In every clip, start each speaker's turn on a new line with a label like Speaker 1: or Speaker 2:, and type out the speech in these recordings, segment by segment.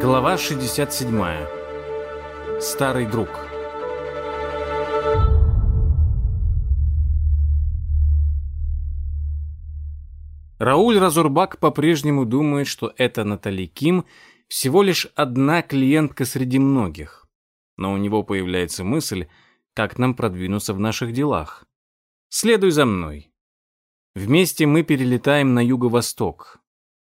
Speaker 1: Глава 67. Старый друг. Рауль Разурбак по-прежнему думает, что это Натали Ким всего лишь одна клиентка среди многих. Но у него появляется мысль, как нам продвинуться в наших делах. Следуй за мной. Вместе мы перелетаем на юго-восток.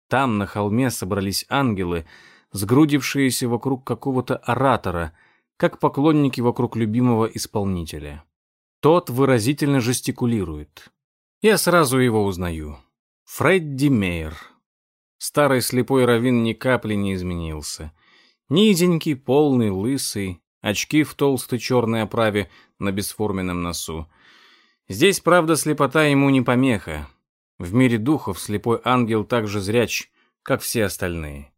Speaker 1: Там, на холме, собрались ангелы, сгрудившиеся вокруг какого-то оратора, как поклонники вокруг любимого исполнителя. Тот выразительно жестикулирует. Я сразу его узнаю. Фредди Мейер. Старый слепой раввин ни капли не изменился. Низенький, полный, лысый, очки в толстой черной оправе на бесформенном носу. Здесь, правда, слепота ему не помеха. В мире духов слепой ангел так же зряч, как все остальные.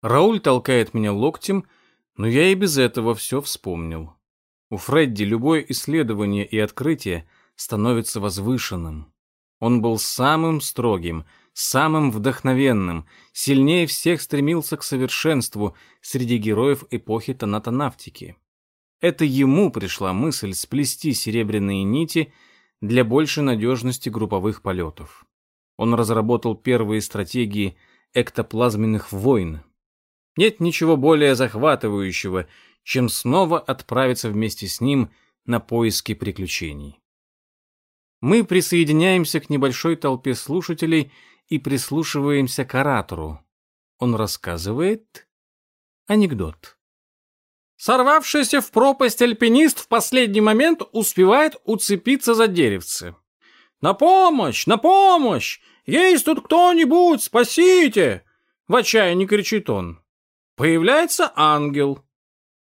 Speaker 1: Рауль толкает меня локтем, но я и без этого все вспомнил. У Фредди любое исследование и открытие становится возвышенным. Он был самым строгим, самым вдохновенным, сильнее всех стремился к совершенству среди героев эпохи тонатонавтики. Это ему пришла мысль сплести серебряные нити для большей надежности групповых полетов. Он разработал первые стратегии эктоплазменных войн. Нет ничего более захватывающего, чем снова отправиться вместе с ним на поиски приключений мы присоединяемся к небольшой толпе слушателей и прислушиваемся к оратору. Он рассказывает анекдот.
Speaker 2: Сорвавшийся в пропасть альпинист в последний момент успевает уцепиться за деревце. «На помощь! На помощь! Есть тут кто-нибудь! Спасите!» В отчаянии кричит он. Появляется ангел.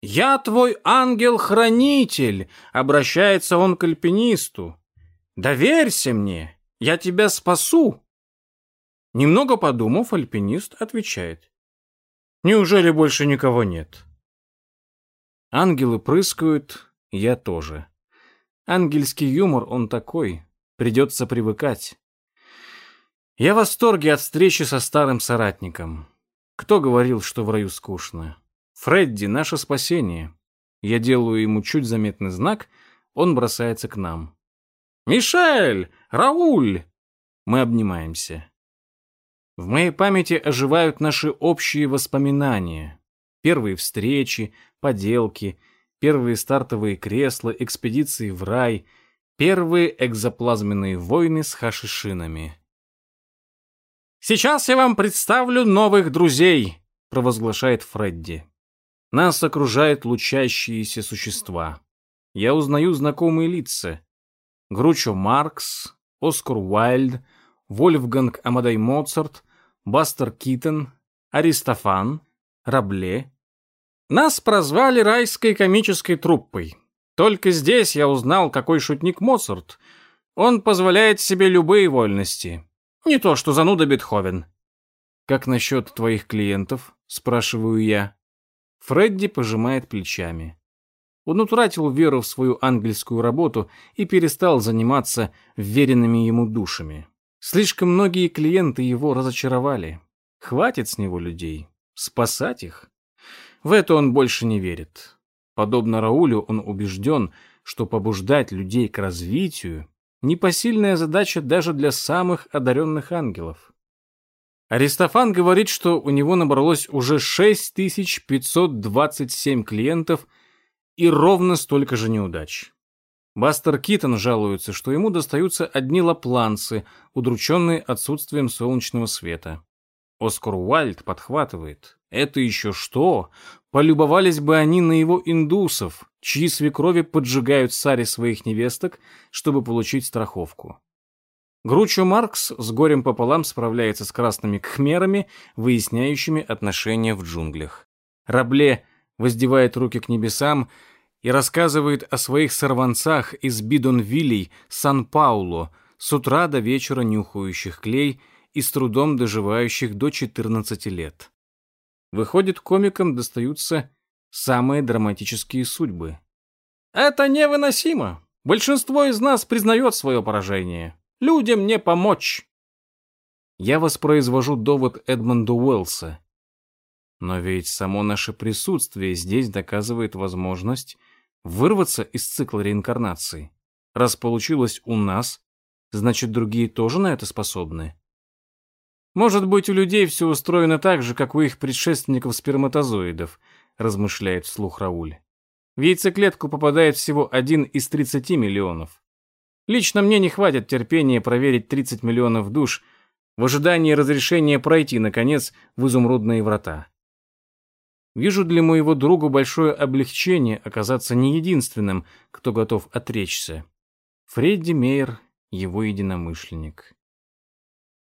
Speaker 2: «Я твой ангел-хранитель!» Обращается он к альпинисту. Доверься мне, я тебя спасу. Немного подумав, альпинист отвечает. Неужели больше никого нет? Ангелы прыскают, я тоже. Ангельский юмор он такой, придется привыкать. Я в восторге от встречи со старым соратником. Кто говорил, что в раю скучно? Фредди — наше спасение. Я делаю ему чуть заметный знак, он бросается к нам. «Мишель! Рауль!» Мы обнимаемся. В моей памяти оживают наши общие воспоминания. Первые встречи, поделки, первые стартовые кресла, экспедиции в рай, первые экзоплазменные войны с хашишинами. «Сейчас я вам представлю новых друзей», — провозглашает Фредди. Нас окружают лучащиеся существа. Я узнаю знакомые лица. Гручо Маркс, Оскар Уайльд, Вольфганг Амадей Моцарт, Бастер Китон, Аристофан, Рабле. Нас прозвали райской комической труппой. Только здесь я узнал, какой шутник Моцарт. Он позволяет себе любые вольности. Не то, что зануда Бетховен. «Как насчет твоих клиентов?» — спрашиваю я. Фредди пожимает плечами. Он утратил веру в свою ангельскую работу и перестал заниматься веренными ему душами. Слишком многие клиенты его разочаровали. Хватит с него людей. Спасать их? В это он больше не верит. Подобно Раулю, он убежден, что побуждать людей к развитию – непосильная задача даже для самых одаренных ангелов. Аристофан говорит, что у него набралось уже 6527 клиентов – и ровно столько же неудач. Бастер Китон жалуется, что ему достаются одни лапланцы, удрученные отсутствием солнечного света. Оскар Уайльд подхватывает. Это еще что? Полюбовались бы они на его индусов, чьи свекрови поджигают сари своих невесток, чтобы получить страховку. Гручо Маркс с горем пополам справляется с красными кхмерами, выясняющими отношения в джунглях. Рабле воздевает руки к небесам и рассказывает о своих сорванцах из Бидонвиллей, Сан-Пауло, с утра до вечера нюхающих клей и с трудом доживающих до 14 лет. Выходит, комикам достаются самые драматические судьбы. Это невыносимо. Большинство из нас признает свое поражение. людям не помочь.
Speaker 1: Я воспроизвожу довод Эдмонда Уэллса. Но ведь само наше присутствие здесь доказывает возможность вырваться из цикла реинкарнации. Раз получилось у нас, значит, другие тоже на это способны. Может быть, у людей все устроено так же, как у их предшественников-сперматозоидов, размышляет вслух Рауль. В яйцеклетку попадает всего один из 30 миллионов. Лично мне не хватит терпения проверить 30 миллионов душ в ожидании разрешения пройти, наконец, в изумрудные врата. Вижу для моего друга большое облегчение оказаться не единственным, кто готов отречься. Фредди Мейер — его единомышленник.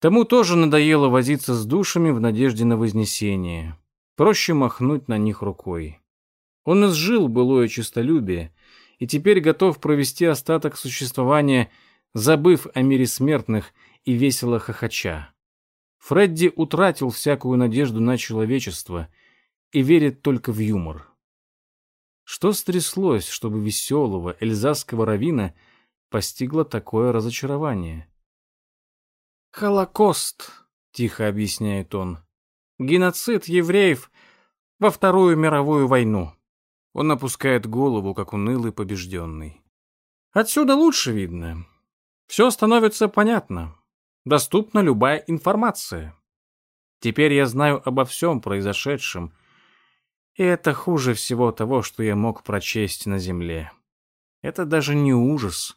Speaker 1: Тому тоже надоело возиться с душами в надежде на вознесение. Проще махнуть на них рукой. Он изжил былое честолюбие и теперь готов провести остаток существования, забыв о мире смертных и весело хохоча. Фредди утратил всякую надежду на человечество и верит только в юмор. Что стряслось, чтобы веселого эльзасского равина постигло такое разочарование?
Speaker 2: «Холокост», — тихо объясняет он. «Геноцид евреев во Вторую мировую войну».
Speaker 1: Он опускает голову, как унылый побежденный.
Speaker 2: «Отсюда лучше видно. Все становится понятно. Доступна любая информация. Теперь я знаю обо всем произошедшем, и это хуже всего того, что я мог прочесть на земле. Это даже не ужас,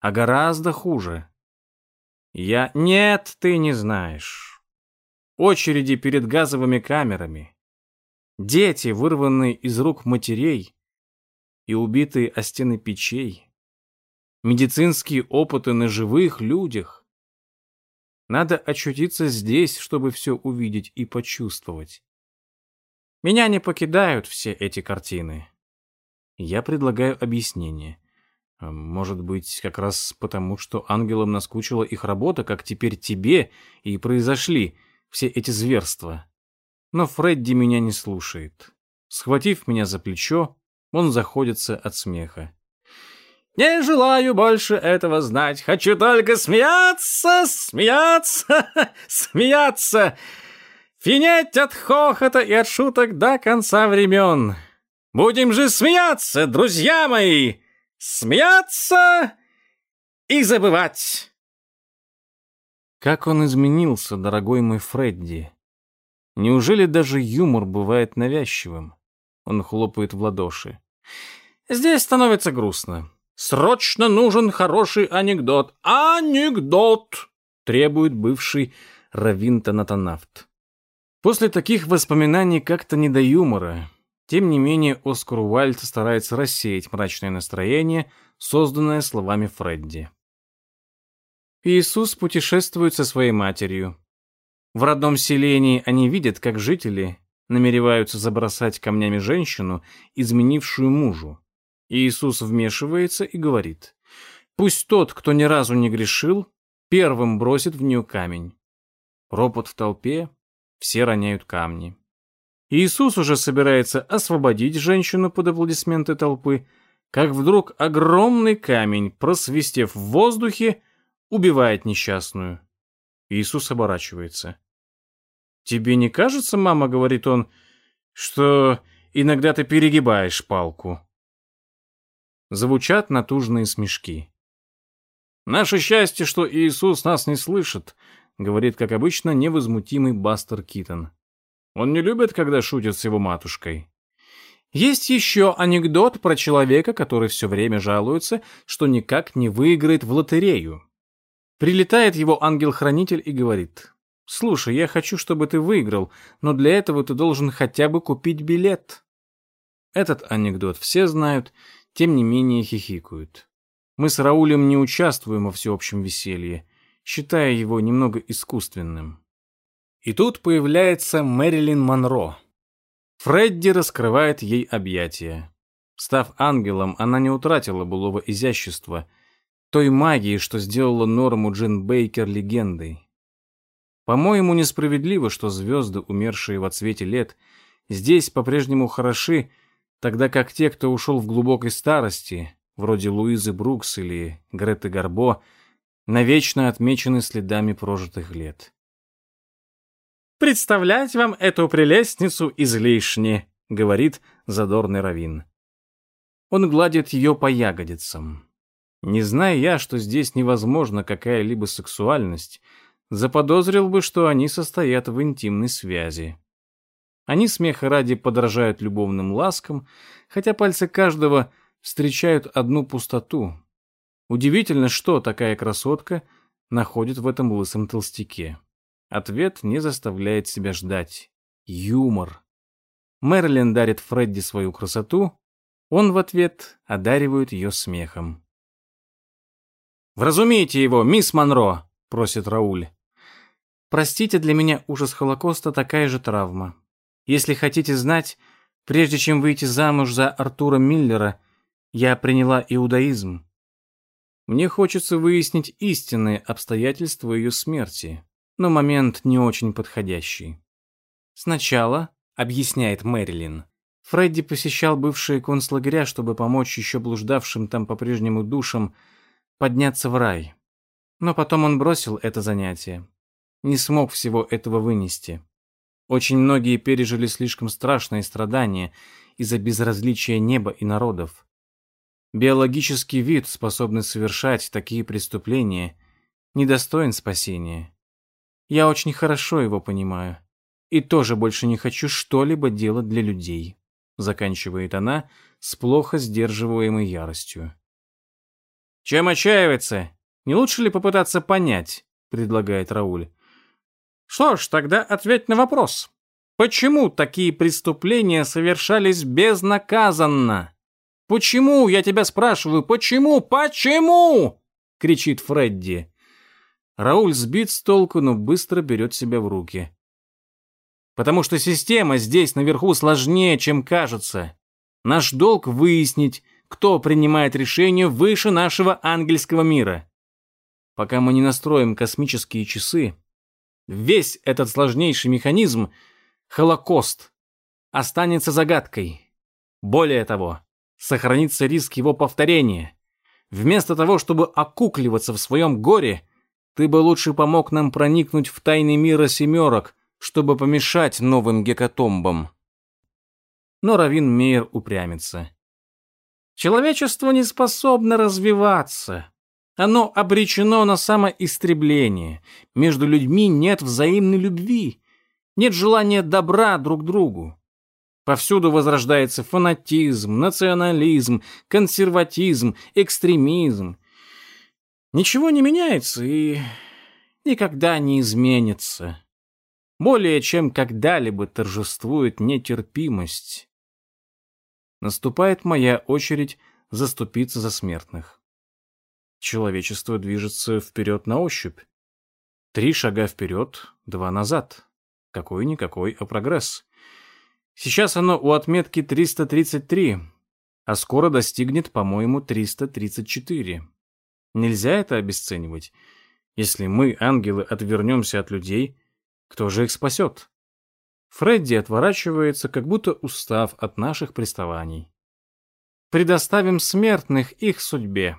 Speaker 2: а гораздо хуже. Я... Нет, ты не знаешь. Очереди перед газовыми камерами. Дети, вырванные из рук матерей и убитые о стены печей. Медицинские опыты на живых людях. Надо очутиться здесь, чтобы все увидеть и почувствовать. Меня не покидают все эти картины. Я предлагаю объяснение. А, может быть, как раз потому, что ангелам наскучила их работа, как теперь тебе и произошли все эти зверства. Но Фредди меня не слушает. Схватив меня за плечо, он заходится от смеха. «Не желаю больше этого знать. Хочу только смеяться, смеяться, смеяться!» Финеть от хохота и от шуток до конца времен. Будем же смеяться, друзья мои! Смеяться и забывать!»
Speaker 1: Как он изменился, дорогой мой Фредди. Неужели даже юмор бывает навязчивым? Он хлопает в ладоши.
Speaker 2: Здесь становится грустно. Срочно нужен хороший анекдот. Анекдот! Требует бывший равинтонатонавт.
Speaker 1: После таких воспоминаний как-то не до юмора. Тем не менее, Оскар Уайльд старается рассеять мрачное настроение, созданное словами Фредди. Иисус путешествует со своей матерью. В родном селении они видят, как жители намереваются забросать камнями женщину, изменившую мужу. Иисус вмешивается и говорит, «Пусть тот, кто ни разу не грешил, первым бросит в нее камень». Ропот в толпе, все роняют камни. Иисус уже собирается освободить женщину под аплодисменты толпы, как вдруг огромный камень, просвистев в воздухе, убивает несчастную. Иисус оборачивается. «Тебе не кажется, мама, — говорит он, — что иногда ты перегибаешь палку?» Звучат натужные смешки. «Наше счастье, что Иисус нас не слышит», говорит, как обычно, невозмутимый Бастер Китон. Он не любит, когда шутят с его матушкой. Есть еще анекдот про человека, который все время жалуется, что никак не выиграет в лотерею. Прилетает его ангел-хранитель и говорит, «Слушай, я хочу, чтобы ты выиграл, но для этого ты должен хотя бы купить билет». Этот анекдот все знают, тем не менее хихикают. Мы с Раулем не участвуем во всеобщем веселье считая его немного искусственным. И тут появляется Мэрилин Монро. Фредди раскрывает ей объятия. Став ангелом, она не утратила былого изящества, той магии, что сделала Норму Джин Бейкер легендой. По-моему, несправедливо, что звезды, умершие во цвете лет, здесь по-прежнему хороши, тогда как те, кто ушел в глубокой старости, вроде Луизы Брукс или Греты Гарбо, навечно отмечены следами прожитых лет.
Speaker 2: «Представлять вам эту прелестницу излишне», — говорит задорный Равин.
Speaker 1: Он гладит ее по ягодицам. Не зная я, что здесь невозможна какая-либо сексуальность, заподозрил бы, что они состоят в интимной связи. Они смеха ради подражают любовным ласкам, хотя пальцы каждого встречают одну пустоту. Удивительно, что такая красотка находит в этом лысом толстяке. Ответ не заставляет себя ждать. Юмор. Мерлин дарит Фредди свою красоту, он в ответ одаривает ее смехом.
Speaker 2: «Вразумите его, мисс Монро!» — просит Рауль.
Speaker 1: «Простите, для меня ужас Холокоста такая же травма. Если хотите знать, прежде чем выйти замуж за Артура Миллера, я приняла иудаизм. Мне хочется выяснить истинные обстоятельства ее смерти, но момент не очень подходящий. Сначала, объясняет Мэрилин, Фредди посещал бывшие концлагеря, чтобы помочь еще блуждавшим там по-прежнему душам подняться в рай. Но потом он бросил это занятие. Не смог всего этого вынести. Очень многие пережили слишком страшные страдания из-за безразличия неба и народов. Биологический вид, способный совершать такие преступления, недостоин спасения. Я очень хорошо его понимаю. И тоже больше не хочу что-либо делать для людей заканчивает она с плохо сдерживаемой яростью.
Speaker 2: Чем отчаиваться? Не лучше ли попытаться понять, предлагает Рауль. Что ж, тогда ответь на вопрос. Почему такие преступления совершались безнаказанно? Почему, я тебя спрашиваю, почему? Почему? кричит Фредди.
Speaker 1: Рауль сбит с толку, но быстро берет себя в руки
Speaker 2: потому что система здесь наверху сложнее, чем кажется. Наш долг выяснить, кто принимает решения выше нашего ангельского мира. Пока мы не настроим космические часы, весь этот сложнейший механизм — Холокост — останется загадкой. Более того, сохранится риск его повторения. Вместо того, чтобы окукливаться в своем горе, ты бы лучше помог нам проникнуть в тайны мира семерок — чтобы помешать новым гекатомбам. Но Равин Мейер упрямится. Человечество не способно развиваться. Оно обречено на самоистребление. Между людьми нет взаимной любви. Нет желания добра друг другу. Повсюду возрождается фанатизм, национализм, консерватизм, экстремизм. Ничего не меняется и никогда не изменится. Более чем когда-либо торжествует нетерпимость. Наступает моя очередь заступиться за смертных. Человечество движется вперед на ощупь. Три шага вперед, два назад. Какой-никакой, а прогресс. Сейчас оно у отметки 333, а скоро достигнет, по-моему, 334. Нельзя это обесценивать. Если мы, ангелы, отвернемся от людей, кто же их спасет? Фредди отворачивается, как будто устав от наших приставаний. Предоставим смертных их судьбе.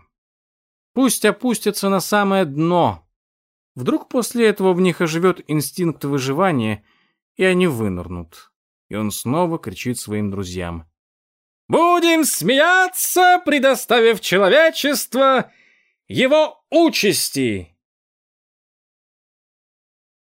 Speaker 2: Пусть опустятся на самое дно. Вдруг после этого в них оживет инстинкт выживания, и они вынырнут. И он снова кричит своим друзьям. «Будем смеяться, предоставив человечество его участи!»